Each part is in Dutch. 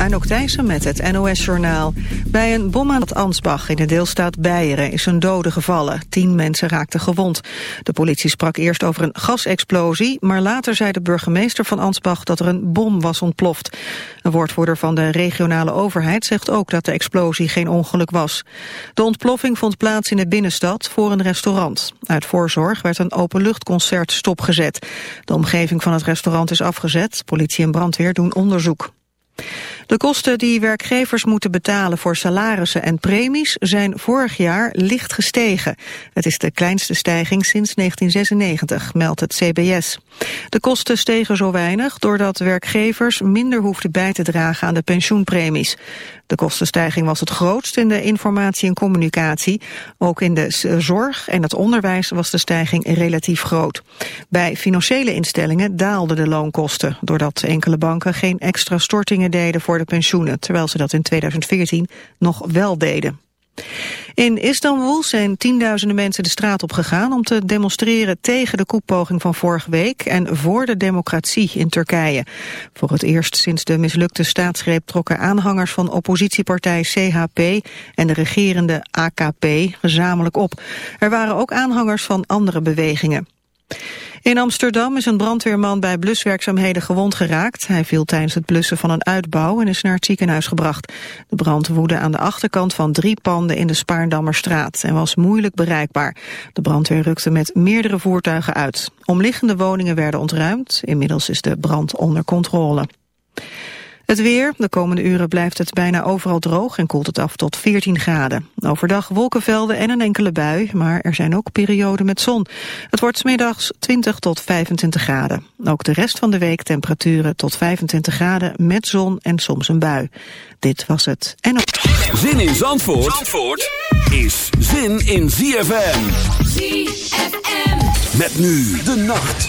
Anouk Thijssen met het NOS-journaal. Bij een bom aan het Ansbach in de deelstaat Beieren is een dode gevallen. Tien mensen raakten gewond. De politie sprak eerst over een gasexplosie... maar later zei de burgemeester van Ansbach dat er een bom was ontploft. Een woordvoerder van de regionale overheid zegt ook dat de explosie geen ongeluk was. De ontploffing vond plaats in de binnenstad voor een restaurant. Uit voorzorg werd een openluchtconcert stopgezet. De omgeving van het restaurant is afgezet. Politie en brandweer doen onderzoek. De kosten die werkgevers moeten betalen voor salarissen en premies zijn vorig jaar licht gestegen. Het is de kleinste stijging sinds 1996, meldt het CBS. De kosten stegen zo weinig doordat werkgevers minder hoefden bij te dragen aan de pensioenpremies. De kostenstijging was het grootst in de informatie en communicatie. Ook in de zorg en het onderwijs was de stijging relatief groot. Bij financiële instellingen daalden de loonkosten... doordat enkele banken geen extra stortingen deden voor de pensioenen... terwijl ze dat in 2014 nog wel deden. In Istanbul zijn tienduizenden mensen de straat op gegaan om te demonstreren tegen de koepoging van vorige week en voor de democratie in Turkije. Voor het eerst sinds de mislukte staatsgreep trokken aanhangers van oppositiepartij CHP en de regerende AKP gezamenlijk op. Er waren ook aanhangers van andere bewegingen. In Amsterdam is een brandweerman bij bluswerkzaamheden gewond geraakt. Hij viel tijdens het blussen van een uitbouw en is naar het ziekenhuis gebracht. De brand woedde aan de achterkant van drie panden in de Spaarndammerstraat en was moeilijk bereikbaar. De brandweer rukte met meerdere voertuigen uit. Omliggende woningen werden ontruimd. Inmiddels is de brand onder controle. Het weer. De komende uren blijft het bijna overal droog en koelt het af tot 14 graden. Overdag wolkenvelden en een enkele bui, maar er zijn ook perioden met zon. Het wordt smiddags 20 tot 25 graden. Ook de rest van de week temperaturen tot 25 graden met zon en soms een bui. Dit was het. En Zin in Zandvoort, Zandvoort is zin in ZFM. ZFM. Met nu de nacht.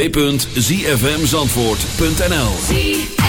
www.zfmzandvoort.nl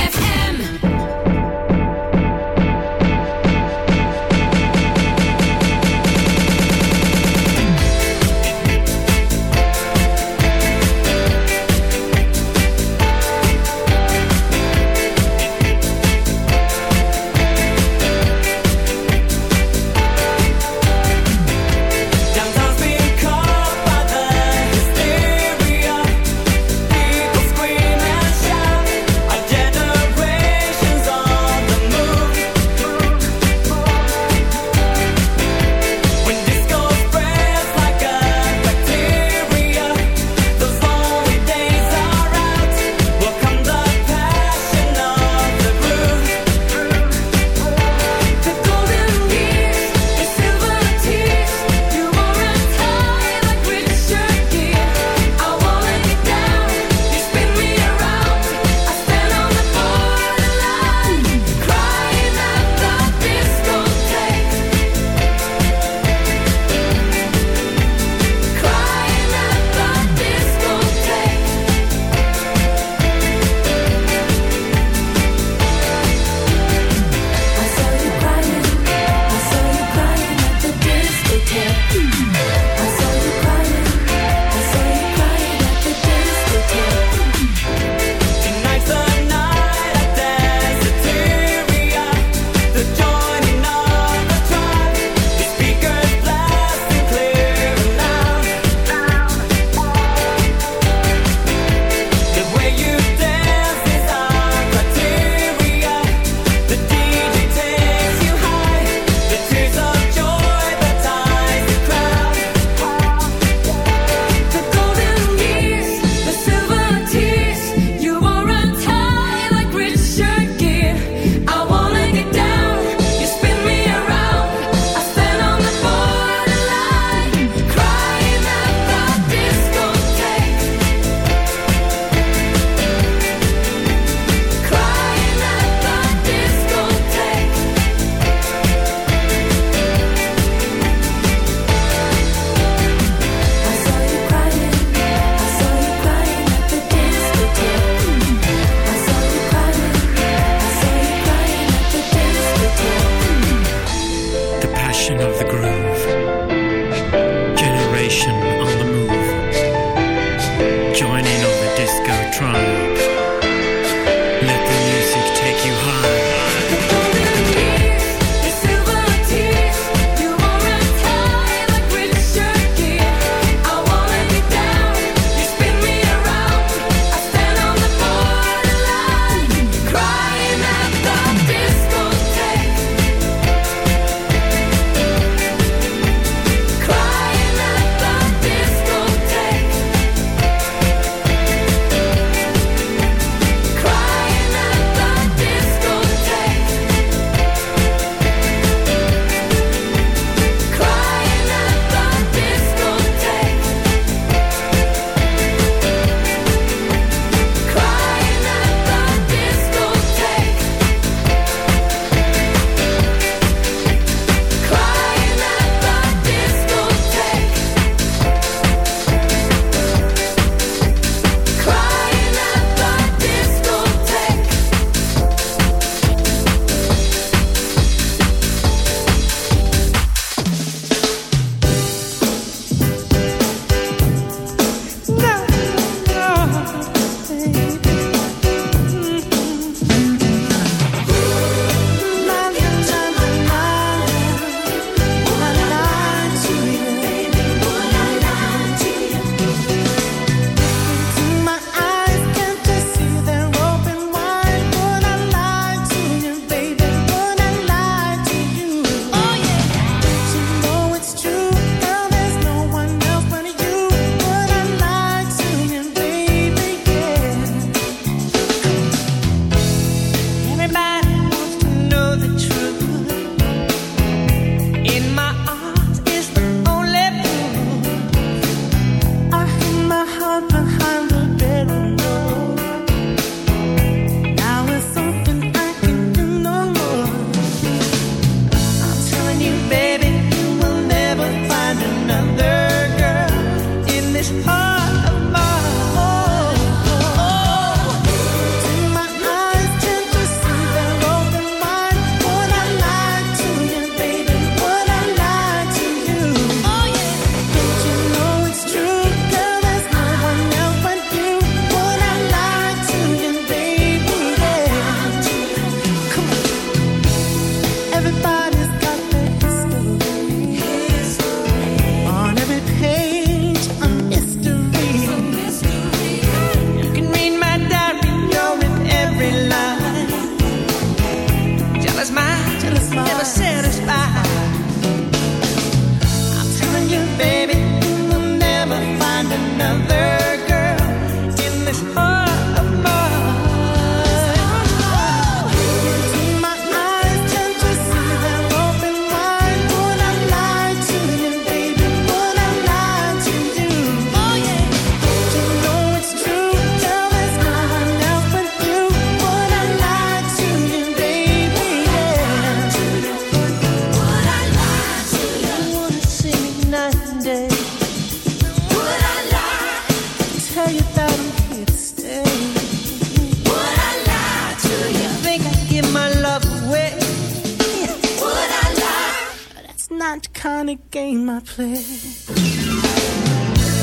trying to gain my place.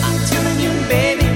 I'm telling you, baby.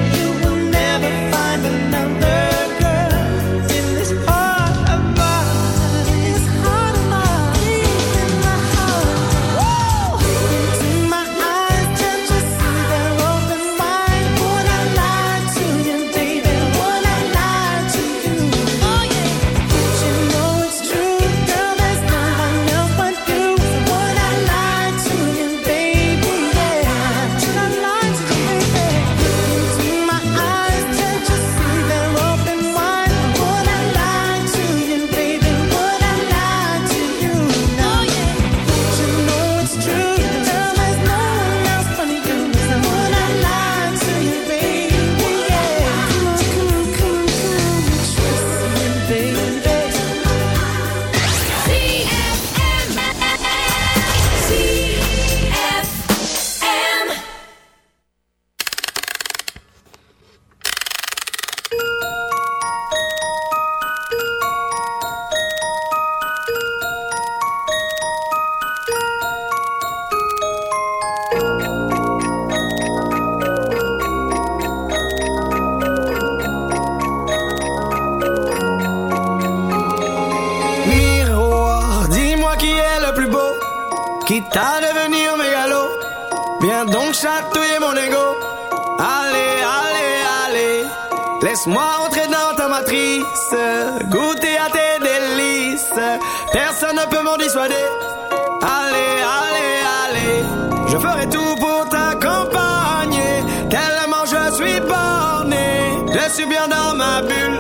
Je ferai tout pour t'accompagner, tellement je suis borné, je suis bien dans ma bulle.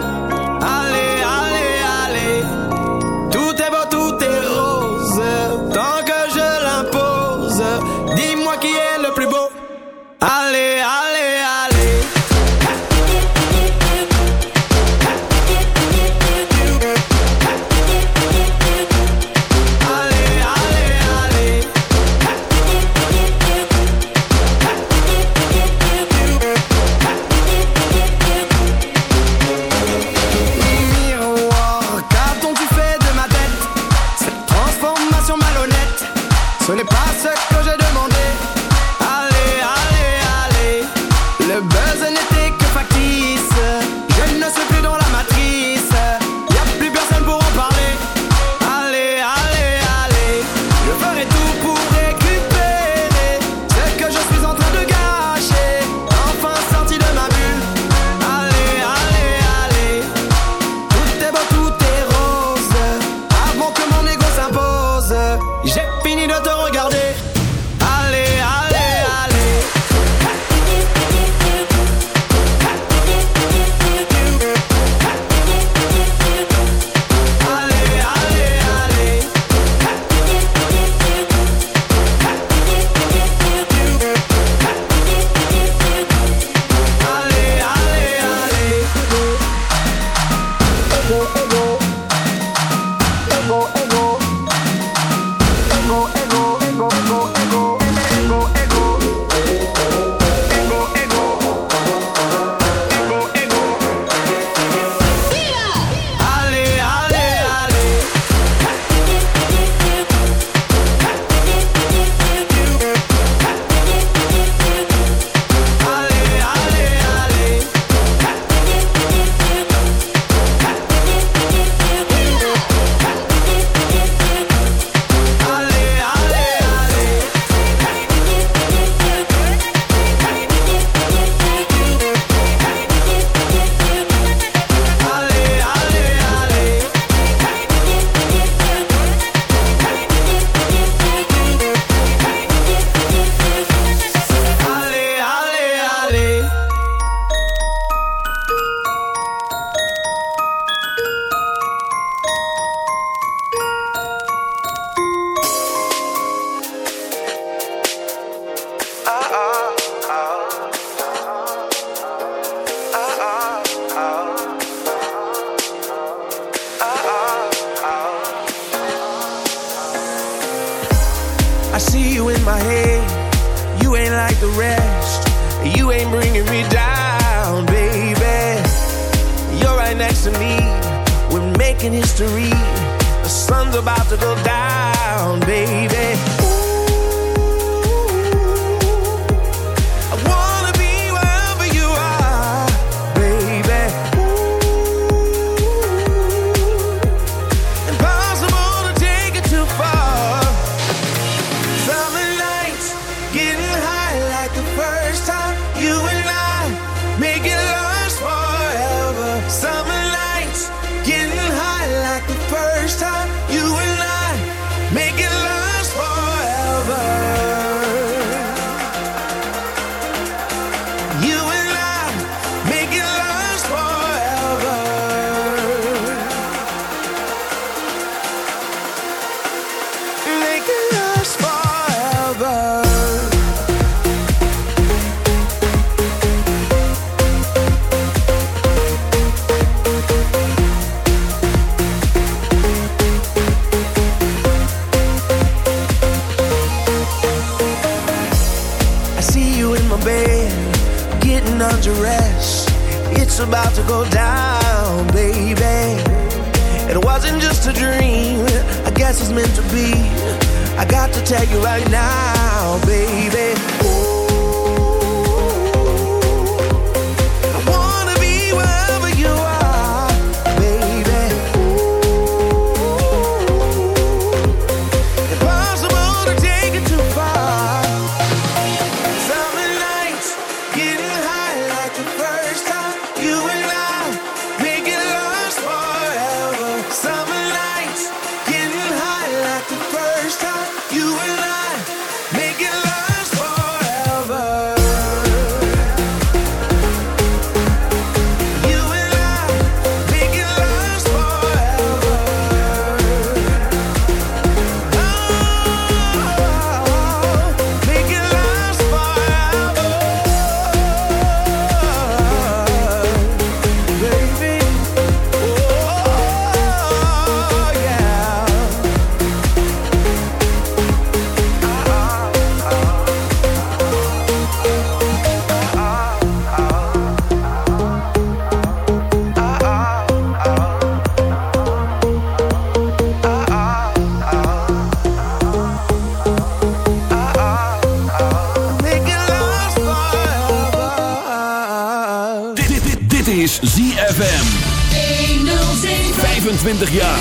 20 jaar.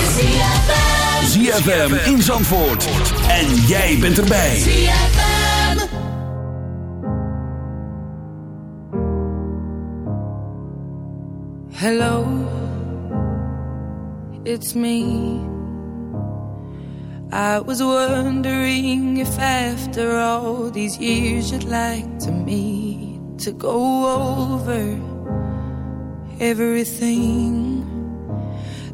ZFM in Zandvoort. En jij bent erbij. ZFM. Hello. It's me. I was wondering if after all these years you'd like to meet. To go over everything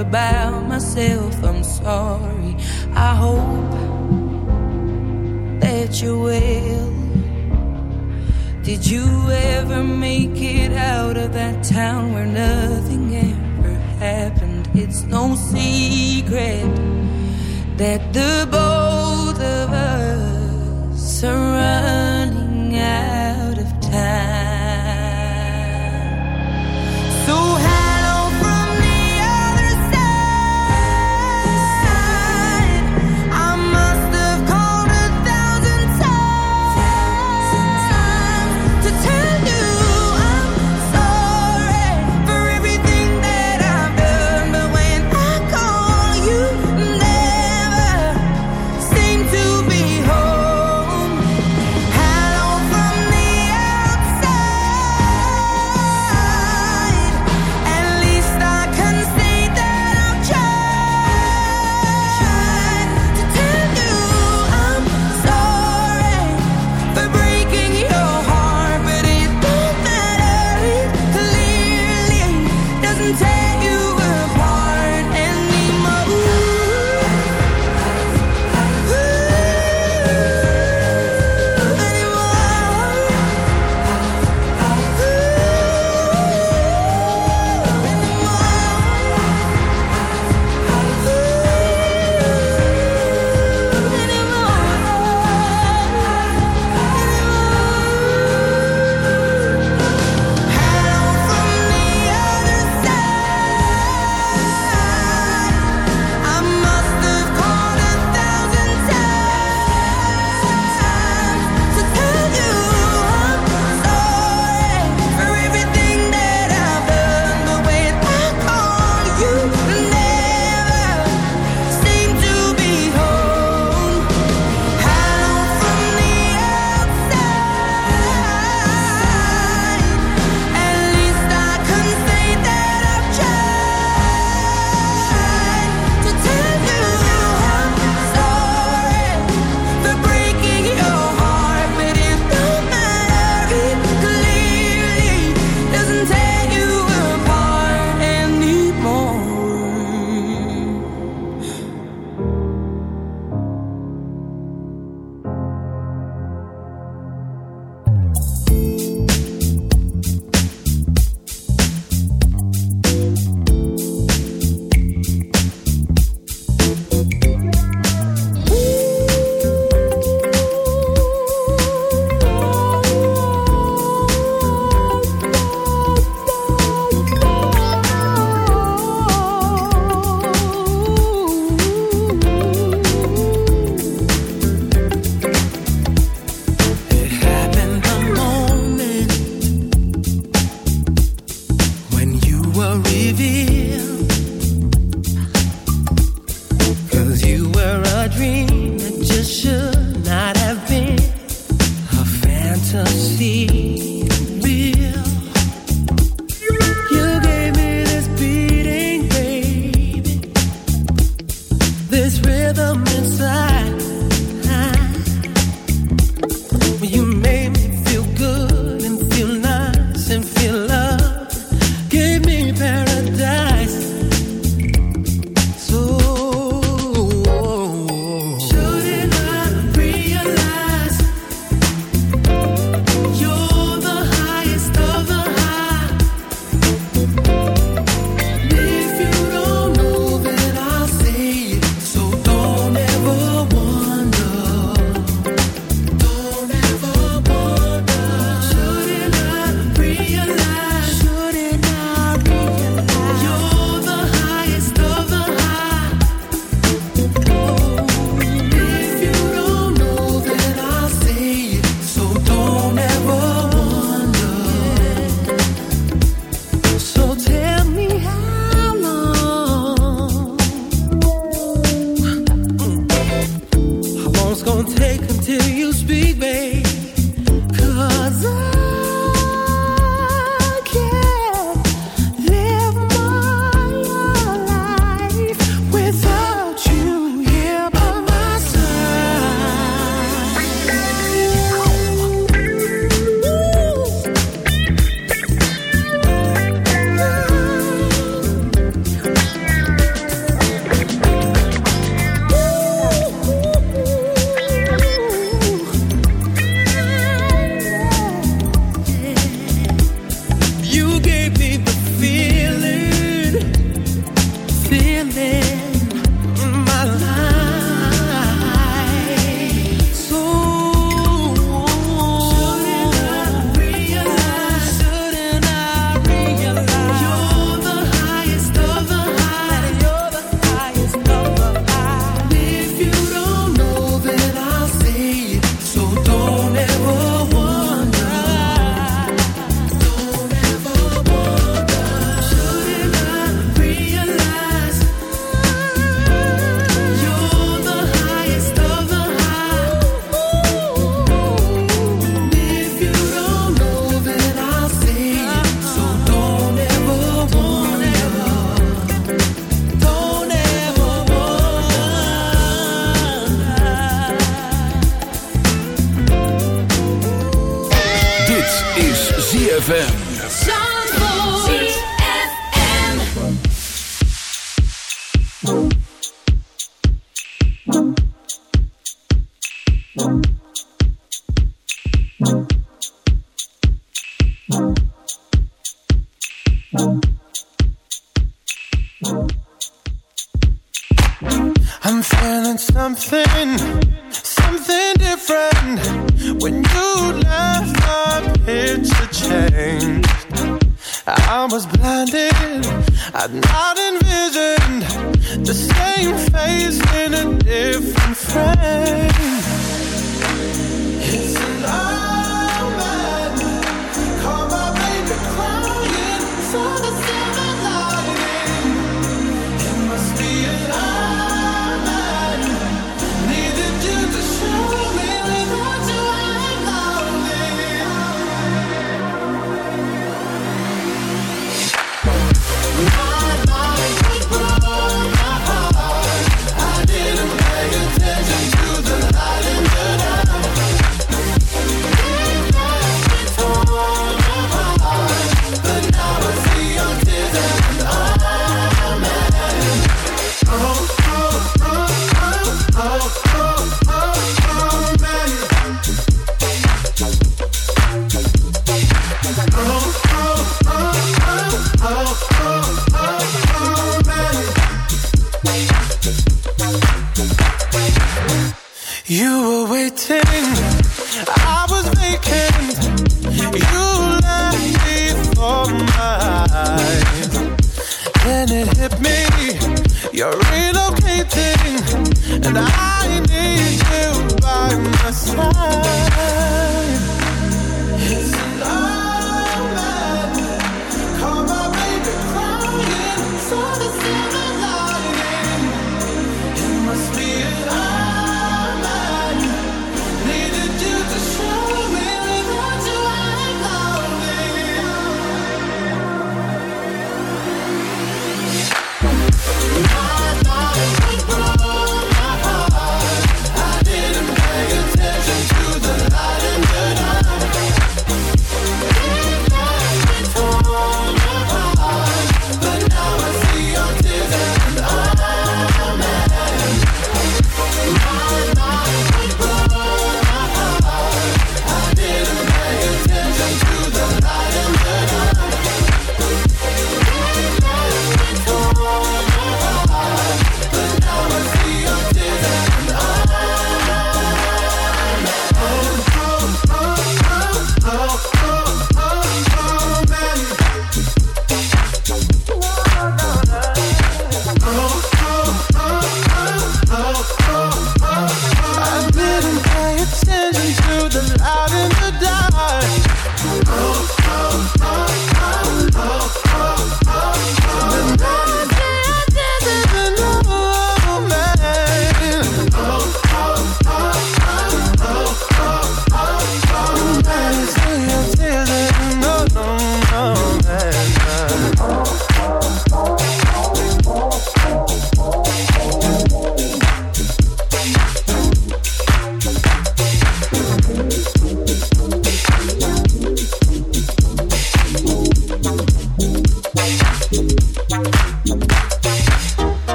about